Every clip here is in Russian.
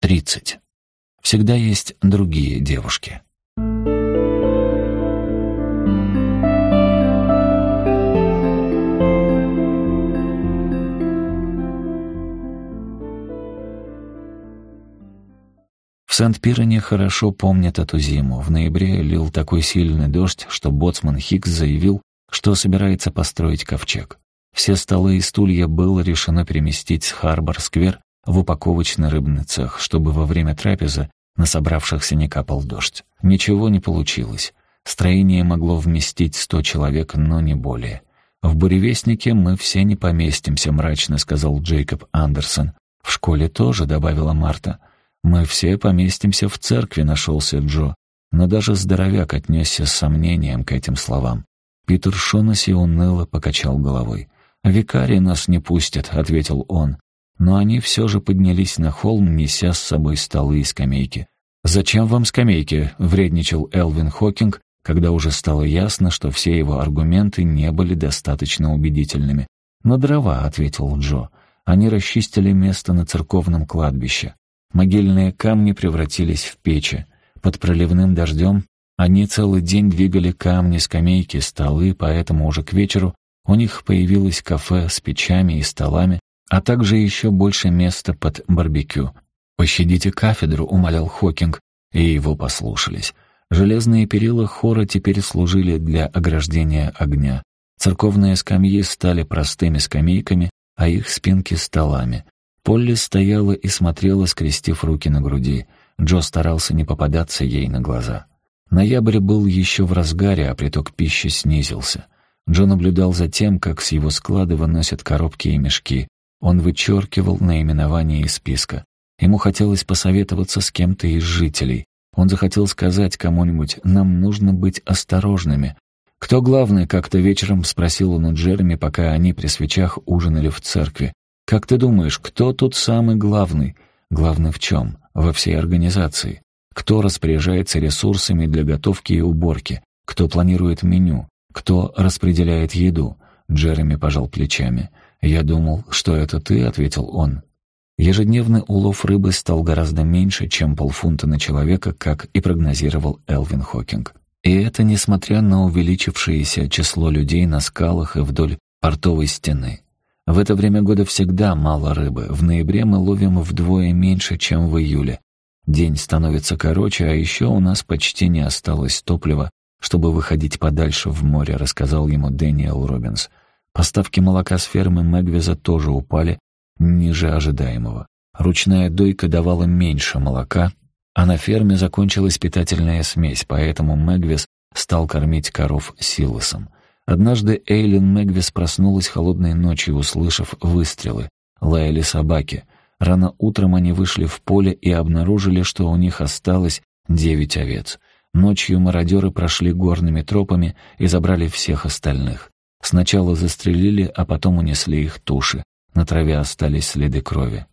30. Всегда есть другие девушки. В Сент-Пирене хорошо помнят эту зиму. В ноябре лил такой сильный дождь, что боцман Хикс заявил, что собирается построить ковчег. Все столы и стулья было решено переместить с Харбор-сквер в упаковочный рыбный цех, чтобы во время трапезы на собравшихся не капал дождь. Ничего не получилось. Строение могло вместить сто человек, но не более. «В буревестнике мы все не поместимся», — мрачно сказал Джейкоб Андерсон. «В школе тоже», — добавила Марта. «Мы все поместимся в церкви», — нашелся Джо. Но даже здоровяк отнесся с сомнением к этим словам. Питер Шонаси уныло покачал головой. «Викарий нас не пустят», — ответил он. Но они все же поднялись на холм, неся с собой столы и скамейки. «Зачем вам скамейки?» — вредничал Элвин Хокинг, когда уже стало ясно, что все его аргументы не были достаточно убедительными. «На дрова», — ответил Джо. «Они расчистили место на церковном кладбище. Могильные камни превратились в печи. Под проливным дождем они целый день двигали камни, скамейки, столы, поэтому уже к вечеру у них появилось кафе с печами и столами, а также еще больше места под барбекю. «Пощадите кафедру», — умолял Хокинг, и его послушались. Железные перила хора теперь служили для ограждения огня. Церковные скамьи стали простыми скамейками, а их спинки — столами. Полли стояла и смотрела, скрестив руки на груди. Джо старался не попадаться ей на глаза. Ноябрь был еще в разгаре, а приток пищи снизился. Джо наблюдал за тем, как с его склада выносят коробки и мешки. Он вычеркивал наименование из списка. Ему хотелось посоветоваться с кем-то из жителей. Он захотел сказать кому-нибудь «нам нужно быть осторожными». «Кто главный?» — как-то вечером спросил он у Джереми, пока они при свечах ужинали в церкви. «Как ты думаешь, кто тут самый главный?» «Главный в чем?» «Во всей организации». «Кто распоряжается ресурсами для готовки и уборки?» «Кто планирует меню?» «Кто распределяет еду?» Джереми пожал плечами. «Я думал, что это ты», — ответил он. Ежедневный улов рыбы стал гораздо меньше, чем полфунта на человека, как и прогнозировал Элвин Хокинг. И это несмотря на увеличившееся число людей на скалах и вдоль портовой стены. В это время года всегда мало рыбы. В ноябре мы ловим вдвое меньше, чем в июле. День становится короче, а еще у нас почти не осталось топлива, чтобы выходить подальше в море, рассказал ему Дэниел Робинс. Поставки молока с фермы Мэгвиза тоже упали ниже ожидаемого. Ручная дойка давала меньше молока, а на ферме закончилась питательная смесь, поэтому Мэгвис стал кормить коров силосом. Однажды Эйлин Мэгвис проснулась холодной ночью, услышав выстрелы. Лаяли собаки. Рано утром они вышли в поле и обнаружили, что у них осталось девять овец. Ночью мародеры прошли горными тропами и забрали всех остальных. Сначала застрелили, а потом унесли их туши. На траве остались следы крови.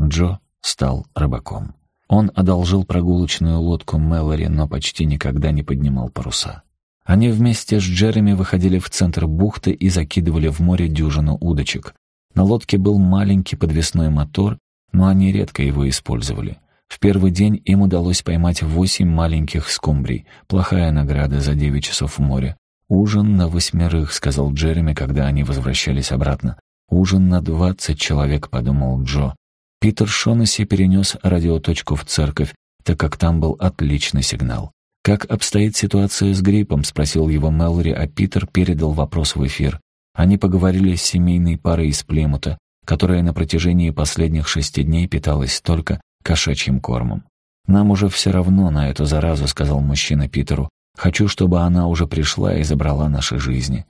Джо стал рыбаком. Он одолжил прогулочную лодку Мэлори, но почти никогда не поднимал паруса. Они вместе с Джереми выходили в центр бухты и закидывали в море дюжину удочек. На лодке был маленький подвесной мотор, но они редко его использовали. В первый день им удалось поймать восемь маленьких скумбрий, плохая награда за девять часов в море. «Ужин на восьмерых», — сказал Джереми, когда они возвращались обратно. «Ужин на двадцать человек», — подумал Джо. Питер Шонесси перенес радиоточку в церковь, так как там был отличный сигнал. «Как обстоит ситуация с гриппом?» — спросил его Мэлори, а Питер передал вопрос в эфир. Они поговорили с семейной парой из Плимута, которая на протяжении последних шести дней питалась только кошачьим кормом. «Нам уже все равно на эту заразу», — сказал мужчина Питеру. Хочу, чтобы она уже пришла и забрала наши жизни.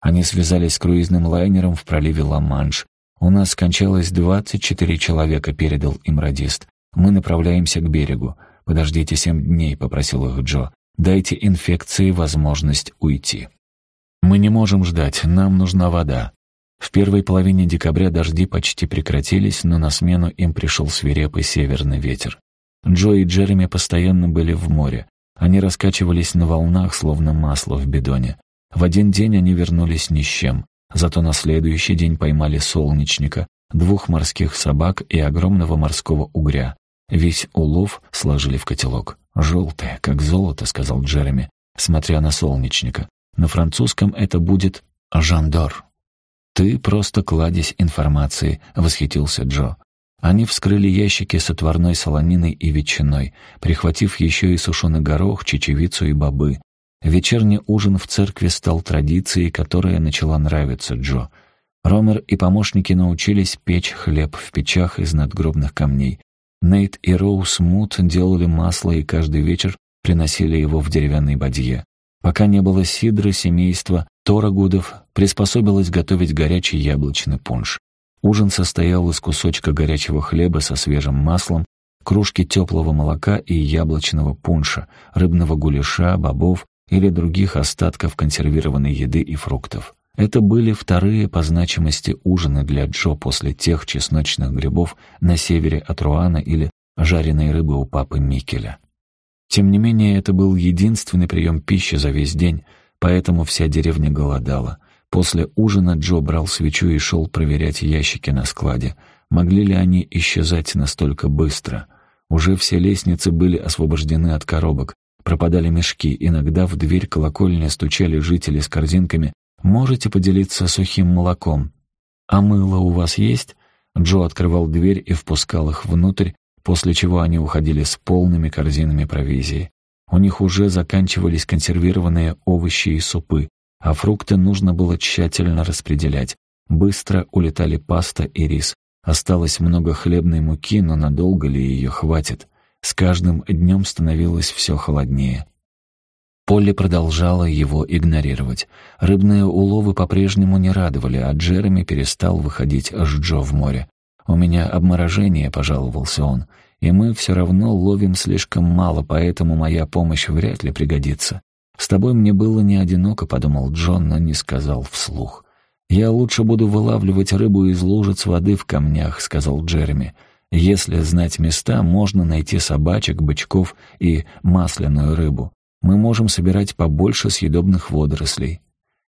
Они связались с круизным лайнером в проливе Ла-Манш. У нас скончалось 24 человека, передал им радист. Мы направляемся к берегу. Подождите семь дней, попросил их Джо. Дайте инфекции возможность уйти. Мы не можем ждать, нам нужна вода. В первой половине декабря дожди почти прекратились, но на смену им пришел свирепый северный ветер. Джо и Джереми постоянно были в море. Они раскачивались на волнах, словно масло в бидоне. В один день они вернулись ни с чем, зато на следующий день поймали солнечника, двух морских собак и огромного морского угря. Весь улов сложили в котелок. «Желтое, как золото», — сказал Джереми, смотря на солнечника. «На французском это будет «жандор». «Ты просто кладезь информации», — восхитился Джо. Они вскрыли ящики с отварной солониной и ветчиной, прихватив еще и сушеный горох, чечевицу и бобы. Вечерний ужин в церкви стал традицией, которая начала нравиться Джо. Ромер и помощники научились печь хлеб в печах из надгробных камней. Нейт и Роуз Мут делали масло и каждый вечер приносили его в деревянной бадье. Пока не было сидры, семейство Торагудов приспособилось готовить горячий яблочный пунш. Ужин состоял из кусочка горячего хлеба со свежим маслом, кружки теплого молока и яблочного пунша, рыбного гуляша, бобов или других остатков консервированной еды и фруктов. Это были вторые по значимости ужины для Джо после тех чесночных грибов на севере от Руана или жареной рыбы у папы Микеля. Тем не менее, это был единственный прием пищи за весь день, поэтому вся деревня голодала. После ужина Джо брал свечу и шел проверять ящики на складе. Могли ли они исчезать настолько быстро? Уже все лестницы были освобождены от коробок. Пропадали мешки, иногда в дверь колокольни стучали жители с корзинками «Можете поделиться сухим молоком?» «А мыло у вас есть?» Джо открывал дверь и впускал их внутрь, после чего они уходили с полными корзинами провизии. У них уже заканчивались консервированные овощи и супы, а фрукты нужно было тщательно распределять. Быстро улетали паста и рис. Осталось много хлебной муки, но надолго ли ее хватит? С каждым днем становилось все холоднее. Полли продолжала его игнорировать. Рыбные уловы по-прежнему не радовали, а Джереми перестал выходить с Джо в море. «У меня обморожение», — пожаловался он, — «и мы все равно ловим слишком мало, поэтому моя помощь вряд ли пригодится». «С тобой мне было не одиноко», — подумал Джон, но не сказал вслух. «Я лучше буду вылавливать рыбу из лужиц воды в камнях», — сказал Джереми. «Если знать места, можно найти собачек, бычков и масляную рыбу. Мы можем собирать побольше съедобных водорослей».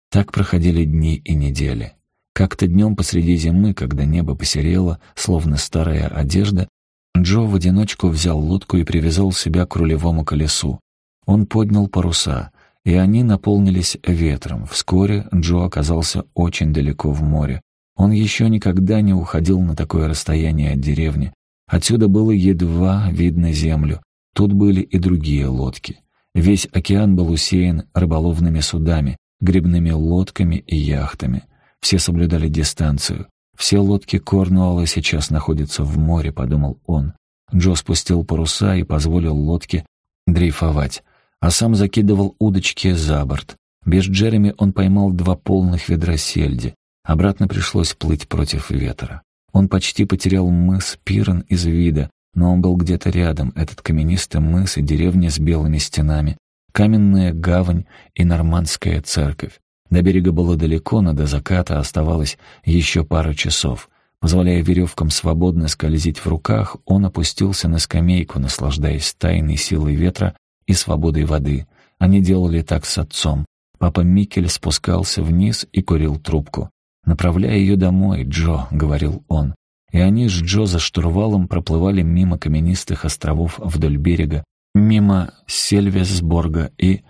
Так проходили дни и недели. Как-то днем посреди зимы, когда небо посерело, словно старая одежда, Джо в одиночку взял лодку и привязал себя к рулевому колесу. Он поднял паруса, и они наполнились ветром. Вскоре Джо оказался очень далеко в море. Он еще никогда не уходил на такое расстояние от деревни. Отсюда было едва видно землю. Тут были и другие лодки. Весь океан был усеян рыболовными судами, грибными лодками и яхтами. Все соблюдали дистанцию. Все лодки Корнуолла сейчас находятся в море, подумал он. Джо спустил паруса и позволил лодке дрейфовать, а сам закидывал удочки за борт. Без Джереми он поймал два полных ведра сельди. Обратно пришлось плыть против ветра. Он почти потерял мыс Пирен из вида, но он был где-то рядом, этот каменистый мыс и деревня с белыми стенами, каменная гавань и нормандская церковь. До берега было далеко, но до заката оставалось еще пара часов. Позволяя веревкам свободно скользить в руках, он опустился на скамейку, наслаждаясь тайной силой ветра и свободой воды. Они делали так с отцом. Папа Микель спускался вниз и курил трубку. «Направляй ее домой, Джо», — говорил он. И они с Джо за штурвалом проплывали мимо каменистых островов вдоль берега, мимо Сельвесборга и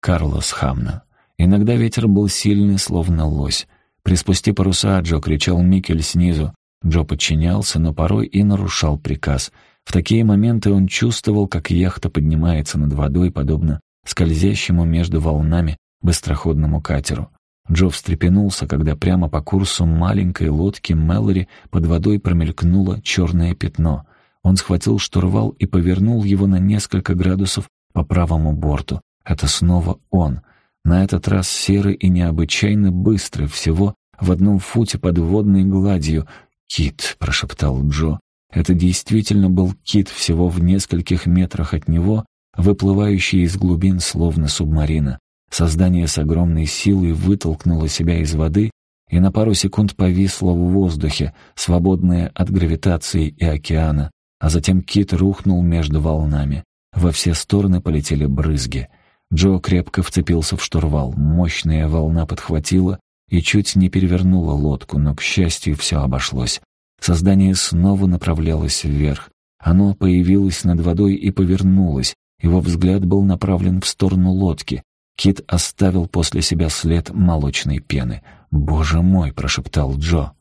Карлосхамна. Иногда ветер был сильный, словно лось. «Приспусти паруса, Джо!» — кричал Микель снизу. Джо подчинялся, но порой и нарушал приказ. В такие моменты он чувствовал, как яхта поднимается над водой, подобно скользящему между волнами быстроходному катеру. Джо встрепенулся, когда прямо по курсу маленькой лодки Мэлори под водой промелькнуло черное пятно. Он схватил штурвал и повернул его на несколько градусов по правому борту. Это снова он. На этот раз серый и необычайно быстрый, всего в одном футе под водной гладью. «Кит», — прошептал Джо. Это действительно был кит всего в нескольких метрах от него, выплывающий из глубин словно субмарина. Создание с огромной силой вытолкнуло себя из воды и на пару секунд повисло в воздухе, свободное от гравитации и океана, а затем кит рухнул между волнами. Во все стороны полетели брызги — Джо крепко вцепился в штурвал. Мощная волна подхватила и чуть не перевернула лодку, но, к счастью, все обошлось. Создание снова направлялось вверх. Оно появилось над водой и повернулось. Его взгляд был направлен в сторону лодки. Кит оставил после себя след молочной пены. «Боже мой!» — прошептал Джо.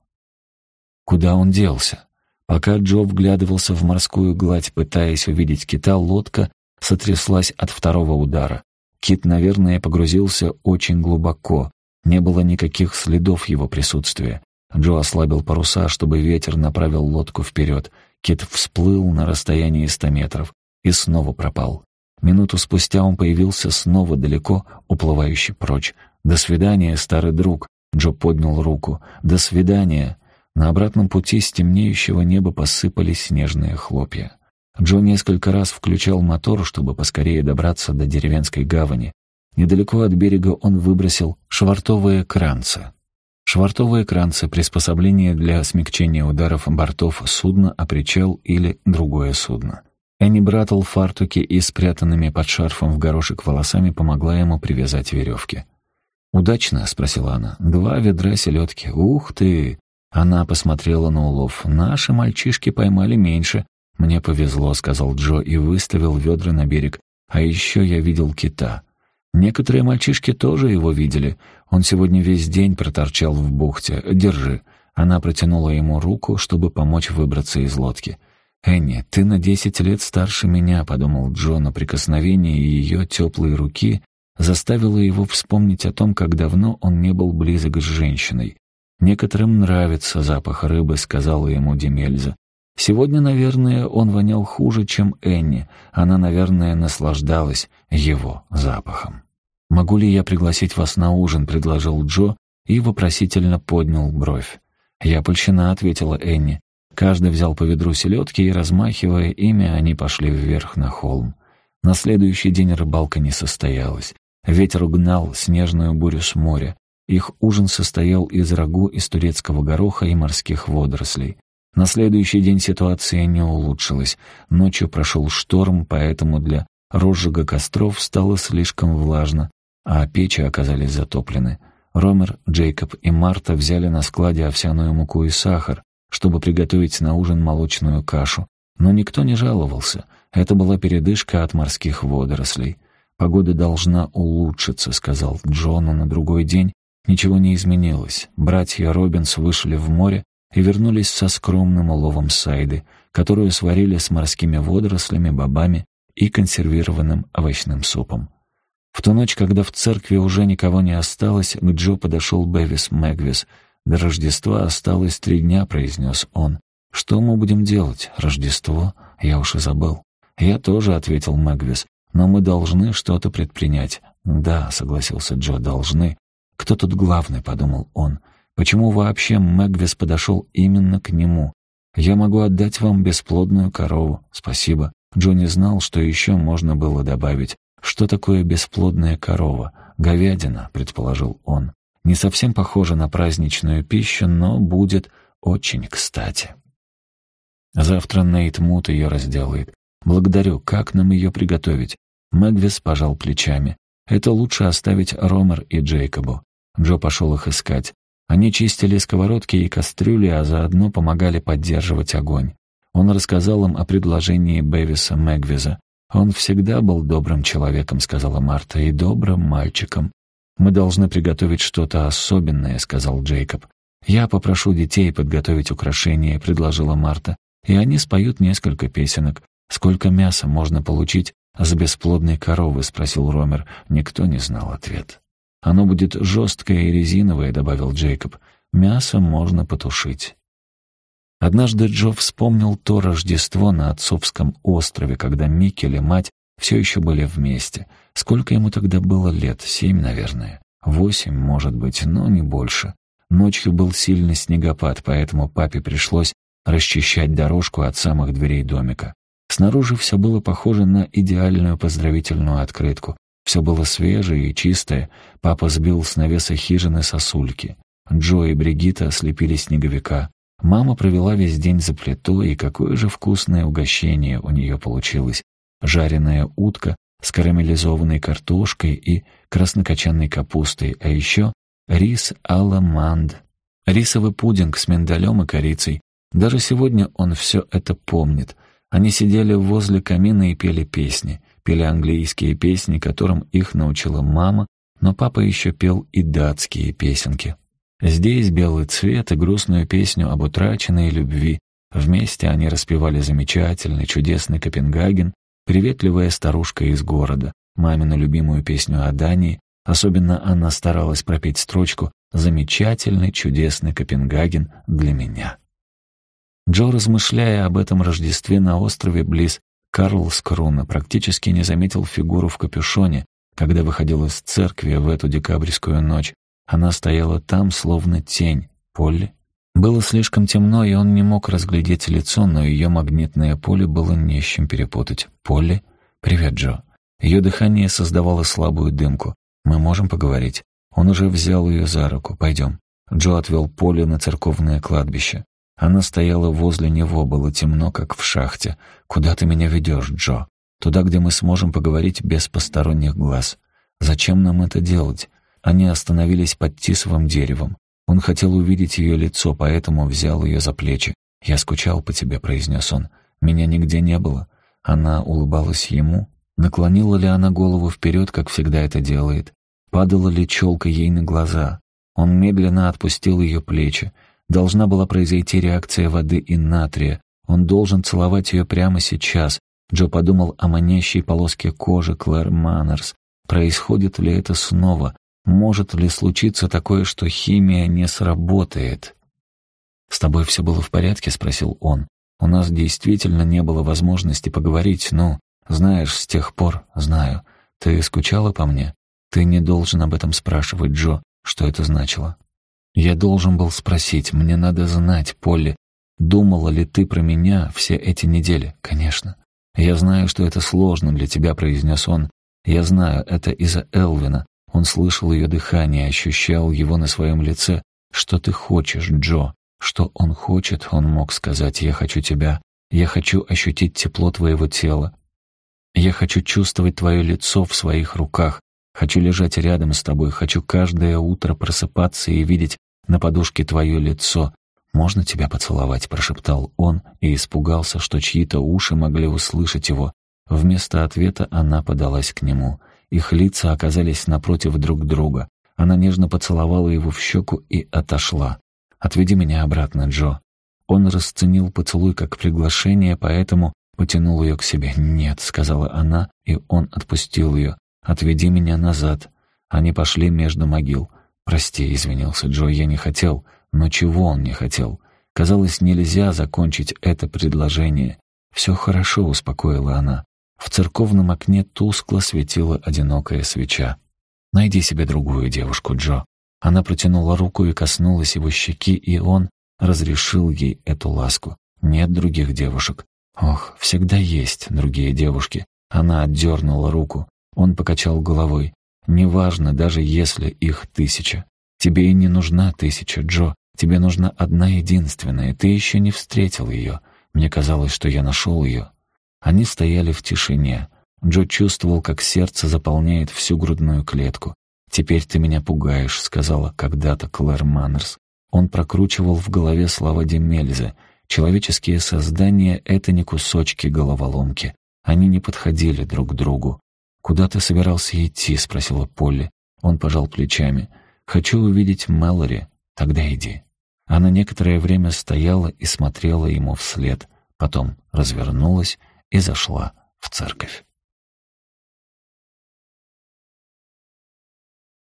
Куда он делся? Пока Джо вглядывался в морскую гладь, пытаясь увидеть кита, лодка сотряслась от второго удара. Кит, наверное, погрузился очень глубоко. Не было никаких следов его присутствия. Джо ослабил паруса, чтобы ветер направил лодку вперед. Кит всплыл на расстоянии ста метров и снова пропал. Минуту спустя он появился снова далеко, уплывающий прочь. «До свидания, старый друг!» Джо поднял руку. «До свидания!» На обратном пути с темнеющего неба посыпались снежные хлопья. Джо несколько раз включал мотор, чтобы поскорее добраться до деревенской гавани. Недалеко от берега он выбросил швартовые кранцы. Швартовые кранцы — приспособление для смягчения ударов бортов судна о причал или другое судно. Энни Браттл в фартуке и спрятанными под шарфом в горошек волосами помогла ему привязать веревки. «Удачно?» — спросила она. «Два ведра селедки. Ух ты!» Она посмотрела на улов. «Наши мальчишки поймали меньше». «Мне повезло», — сказал Джо и выставил ведра на берег. «А еще я видел кита». Некоторые мальчишки тоже его видели. Он сегодня весь день проторчал в бухте. Держи». Она протянула ему руку, чтобы помочь выбраться из лодки. «Энни, ты на десять лет старше меня», — подумал Джо, но прикосновение ее теплой руки заставило его вспомнить о том, как давно он не был близок с женщиной. «Некоторым нравится запах рыбы», — сказала ему Демельза. Сегодня, наверное, он вонял хуже, чем Энни. Она, наверное, наслаждалась его запахом. «Могу ли я пригласить вас на ужин?» — предложил Джо и вопросительно поднял бровь. «Я польщена», — ответила Энни. Каждый взял по ведру селедки, и, размахивая ими, они пошли вверх на холм. На следующий день рыбалка не состоялась. Ветер угнал снежную бурю с моря. Их ужин состоял из рагу из турецкого гороха и морских водорослей. На следующий день ситуация не улучшилась. Ночью прошел шторм, поэтому для розжига костров стало слишком влажно, а печи оказались затоплены. Ромер, Джейкоб и Марта взяли на складе овсяную муку и сахар, чтобы приготовить на ужин молочную кашу. Но никто не жаловался. Это была передышка от морских водорослей. «Погода должна улучшиться», — сказал Джону на другой день. Ничего не изменилось. Братья Робинс вышли в море и вернулись со скромным уловом сайды, которую сварили с морскими водорослями, бобами и консервированным овощным супом. В ту ночь, когда в церкви уже никого не осталось, к Джо подошел Бевис Мэгвис. «До Рождества осталось три дня», — произнес он. «Что мы будем делать? Рождество? Я уж и забыл». «Я тоже», — ответил Мэгвис. «Но мы должны что-то предпринять». «Да», — согласился Джо, — «должны». «Кто тут главный?» — подумал он. Почему вообще Мэгвис подошел именно к нему? «Я могу отдать вам бесплодную корову. Спасибо». Джонни знал, что еще можно было добавить. «Что такое бесплодная корова?» «Говядина», — предположил он. «Не совсем похоже на праздничную пищу, но будет очень кстати». Завтра Нейт Мут ее разделает. Благодарю. Как нам ее приготовить? Мэгвис пожал плечами. Это лучше оставить Ромер и Джейкобу. Джо пошел их искать. Они чистили сковородки и кастрюли, а заодно помогали поддерживать огонь. Он рассказал им о предложении Бэвиса Мэгвиза. «Он всегда был добрым человеком», — сказала Марта, — «и добрым мальчиком». «Мы должны приготовить что-то особенное», — сказал Джейкоб. «Я попрошу детей подготовить украшения», — предложила Марта. «И они споют несколько песенок. Сколько мяса можно получить с бесплодной коровы?» — спросил Ромер. Никто не знал ответ. «Оно будет жесткое и резиновое», — добавил Джейкоб. «Мясо можно потушить». Однажды Джо вспомнил то Рождество на отцовском острове, когда Микель и мать все еще были вместе. Сколько ему тогда было лет? Семь, наверное. Восемь, может быть, но не больше. Ночью был сильный снегопад, поэтому папе пришлось расчищать дорожку от самых дверей домика. Снаружи все было похоже на идеальную поздравительную открытку. Все было свежее и чистое. Папа сбил с навеса хижины сосульки. Джо и Бригитта ослепили снеговика. Мама провела весь день за плитой, и какое же вкусное угощение у нее получилось. Жареная утка с карамелизованной картошкой и краснокочанной капустой, а еще рис аламанд, рисовый пудинг с миндалем и корицей. Даже сегодня он все это помнит. Они сидели возле камина и пели песни. Пели английские песни, которым их научила мама, но папа еще пел и датские песенки. Здесь белый цвет и грустную песню об утраченной любви. Вместе они распевали замечательный, чудесный Копенгаген, приветливая старушка из города, мамину любимую песню о Дании. Особенно она старалась пропеть строчку «Замечательный, чудесный Копенгаген для меня». Джо, размышляя об этом Рождестве на острове близ Карлскруна, практически не заметил фигуру в капюшоне, когда выходил из церкви в эту декабрьскую ночь. Она стояла там, словно тень. Полли? Было слишком темно, и он не мог разглядеть лицо, но ее магнитное поле было не с чем перепутать. «Полли? Привет, Джо». Ее дыхание создавало слабую дымку. «Мы можем поговорить?» Он уже взял ее за руку. «Пойдем». Джо отвел Полли на церковное кладбище. Она стояла возле него, было темно, как в шахте. «Куда ты меня ведешь, Джо? Туда, где мы сможем поговорить без посторонних глаз. Зачем нам это делать?» Они остановились под тисовым деревом. Он хотел увидеть ее лицо, поэтому взял ее за плечи. «Я скучал по тебе», — произнес он. «Меня нигде не было». Она улыбалась ему. Наклонила ли она голову вперед, как всегда это делает? Падала ли челка ей на глаза? Он медленно отпустил ее плечи. Должна была произойти реакция воды и натрия. Он должен целовать ее прямо сейчас. Джо подумал о манящей полоске кожи Клэр Маннерс. Происходит ли это снова? Может ли случиться такое, что химия не сработает? «С тобой все было в порядке?» — спросил он. «У нас действительно не было возможности поговорить, ну, знаешь, с тех пор, знаю. Ты скучала по мне? Ты не должен об этом спрашивать, Джо, что это значило. Я должен был спросить, мне надо знать, Полли, думала ли ты про меня все эти недели? Конечно. Я знаю, что это сложно для тебя, произнес он. Я знаю, это из-за Элвина. Он слышал ее дыхание, ощущал его на своем лице. Что ты хочешь, Джо? Что он хочет, он мог сказать. Я хочу тебя. Я хочу ощутить тепло твоего тела. Я хочу чувствовать твое лицо в своих руках. Хочу лежать рядом с тобой, хочу каждое утро просыпаться и видеть на подушке твое лицо. «Можно тебя поцеловать?» — прошептал он и испугался, что чьи-то уши могли услышать его. Вместо ответа она подалась к нему. Их лица оказались напротив друг друга. Она нежно поцеловала его в щеку и отошла. «Отведи меня обратно, Джо». Он расценил поцелуй как приглашение, поэтому потянул ее к себе. «Нет», — сказала она, и он отпустил ее. Отведи меня назад». Они пошли между могил. «Прости», — извинился Джо, — «я не хотел». Но чего он не хотел? Казалось, нельзя закончить это предложение. «Все хорошо», — успокоила она. В церковном окне тускло светила одинокая свеча. «Найди себе другую девушку, Джо». Она протянула руку и коснулась его щеки, и он разрешил ей эту ласку. «Нет других девушек». «Ох, всегда есть другие девушки». Она отдернула руку. Он покачал головой. «Неважно, даже если их тысяча. Тебе и не нужна тысяча, Джо. Тебе нужна одна единственная. Ты еще не встретил ее. Мне казалось, что я нашел ее». Они стояли в тишине. Джо чувствовал, как сердце заполняет всю грудную клетку. «Теперь ты меня пугаешь», — сказала когда-то Клэр Маннерс. Он прокручивал в голове слова Демельза. «Человеческие создания — это не кусочки головоломки. Они не подходили друг к другу. «Куда ты собирался идти?» — спросила Полли. Он пожал плечами. «Хочу увидеть Мэлори. Тогда иди». Она некоторое время стояла и смотрела ему вслед, потом развернулась и зашла в церковь.